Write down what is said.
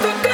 Bye.